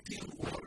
breaking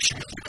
Commission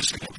Absolutely